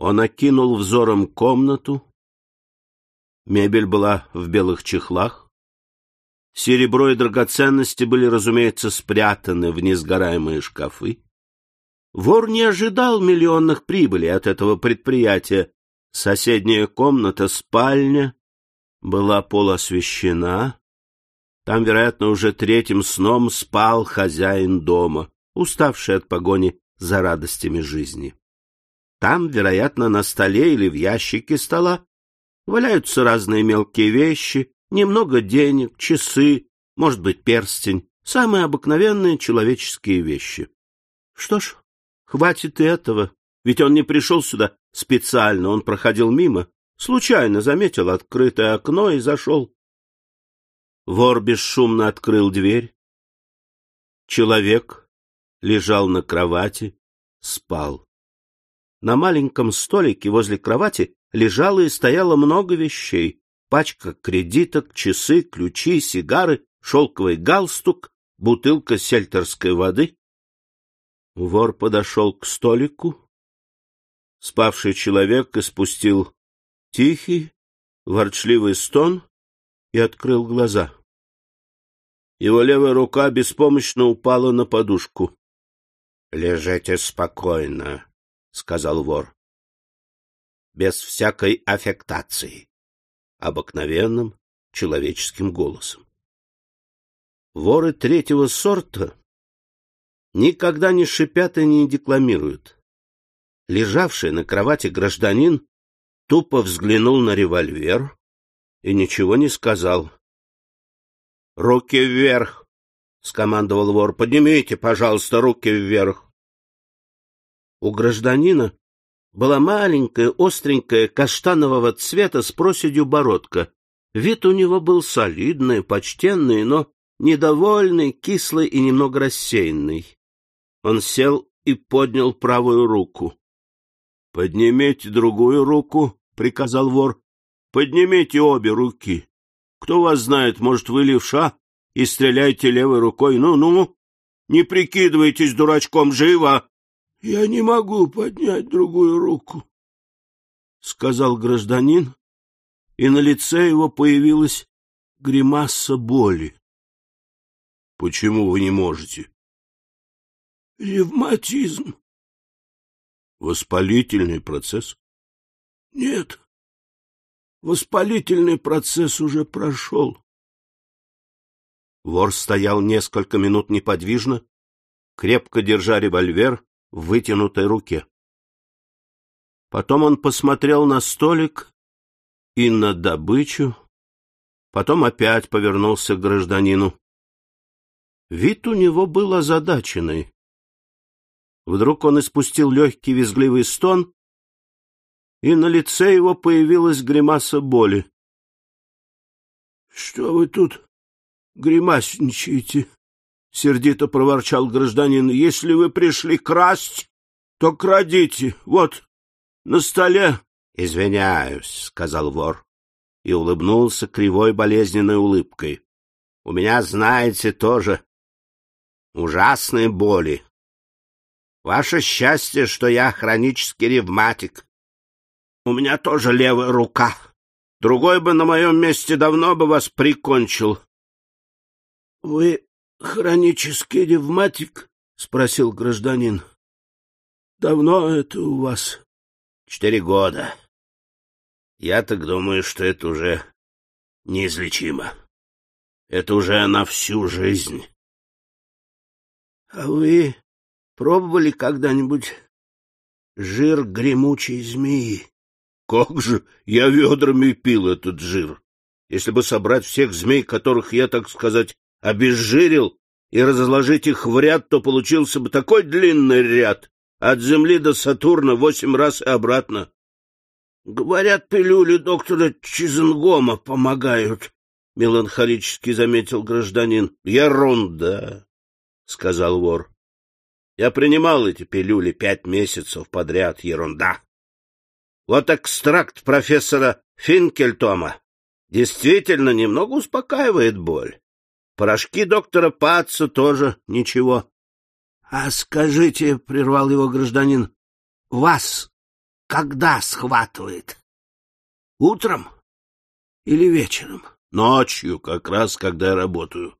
Он окинул взором комнату. Мебель была в белых чехлах. Серебро и драгоценности были, разумеется, спрятаны в несгораемые шкафы. Вор не ожидал миллионных прибылей от этого предприятия. Соседняя комната, спальня, была полуосвещена. Там, вероятно, уже третьим сном спал хозяин дома, уставший от погони за радостями жизни. Там, вероятно, на столе или в ящике стола валяются разные мелкие вещи, немного денег, часы, может быть, перстень, самые обыкновенные человеческие вещи. Что ж, хватит и этого, ведь он не пришел сюда специально, он проходил мимо, случайно заметил открытое окно и зашел. Вор бесшумно открыл дверь. Человек лежал на кровати, спал. На маленьком столике возле кровати лежало и стояло много вещей. Пачка кредиток, часы, ключи, сигары, шелковый галстук, бутылка сельтерской воды. Вор подошел к столику. Спавший человек испустил тихий, ворчливый стон и открыл глаза. Его левая рука беспомощно упала на подушку. — Лежите спокойно, — сказал вор. Без всякой аффектации, обыкновенным человеческим голосом. Воры третьего сорта никогда не шипят и не декламируют. Лежавший на кровати гражданин тупо взглянул на револьвер и ничего не сказал. — Руки вверх! — скомандовал вор. — Поднимите, пожалуйста, руки вверх. У гражданина была маленькая, остренькая, каштанового цвета с проседью бородка. Вид у него был солидный, почтенный, но недовольный, кислый и немного рассеянный. Он сел и поднял правую руку. — Поднимите другую руку, — приказал вор. — Поднимите обе руки. Кто вас знает, может, вы левша, и стреляйте левой рукой. Ну-ну, не прикидывайтесь дурачком, живо! — Я не могу поднять другую руку, — сказал гражданин, и на лице его появилась гримаса боли. — Почему вы не можете? — Ревматизм. — Воспалительный процесс? — Нет, воспалительный процесс уже прошел. Вор стоял несколько минут неподвижно, крепко держа револьвер в вытянутой руке. Потом он посмотрел на столик и на добычу, потом опять повернулся к гражданину. Вид у него был озадаченный. Вдруг он испустил легкий визгливый стон, и на лице его появилась гримаса боли. — Что вы тут гримасничаете? — сердито проворчал гражданин. — Если вы пришли красть, то крадите. Вот, на столе. — Извиняюсь, — сказал вор и улыбнулся кривой болезненной улыбкой. — У меня, знаете, тоже ужасные боли. Ваше счастье, что я хронический ревматик. У меня тоже левая рука. Другой бы на моем месте давно бы вас прикончил. — Вы хронический ревматик? — спросил гражданин. — Давно это у вас? — Четыре года. Я так думаю, что это уже неизлечимо. Это уже на всю жизнь. — А вы пробовали когда-нибудь жир гремучей змеи? — Как же, я ведрами пил этот жир. Если бы собрать всех змей, которых я, так сказать, обезжирил и разложить их в ряд, то получился бы такой длинный ряд, от Земли до Сатурна восемь раз и обратно. — Говорят, пилюли доктора Чизенгома помогают, — меланхолически заметил гражданин. — Ерунда, — сказал вор. — Я принимал эти пилюли пять месяцев подряд. Ерунда. Вот экстракт профессора Финкельтома действительно немного успокаивает боль. Порошки доктора Паца тоже ничего. — А скажите, — прервал его гражданин, — вас когда схватывает? Утром или вечером? Ночью, как раз, когда я работаю.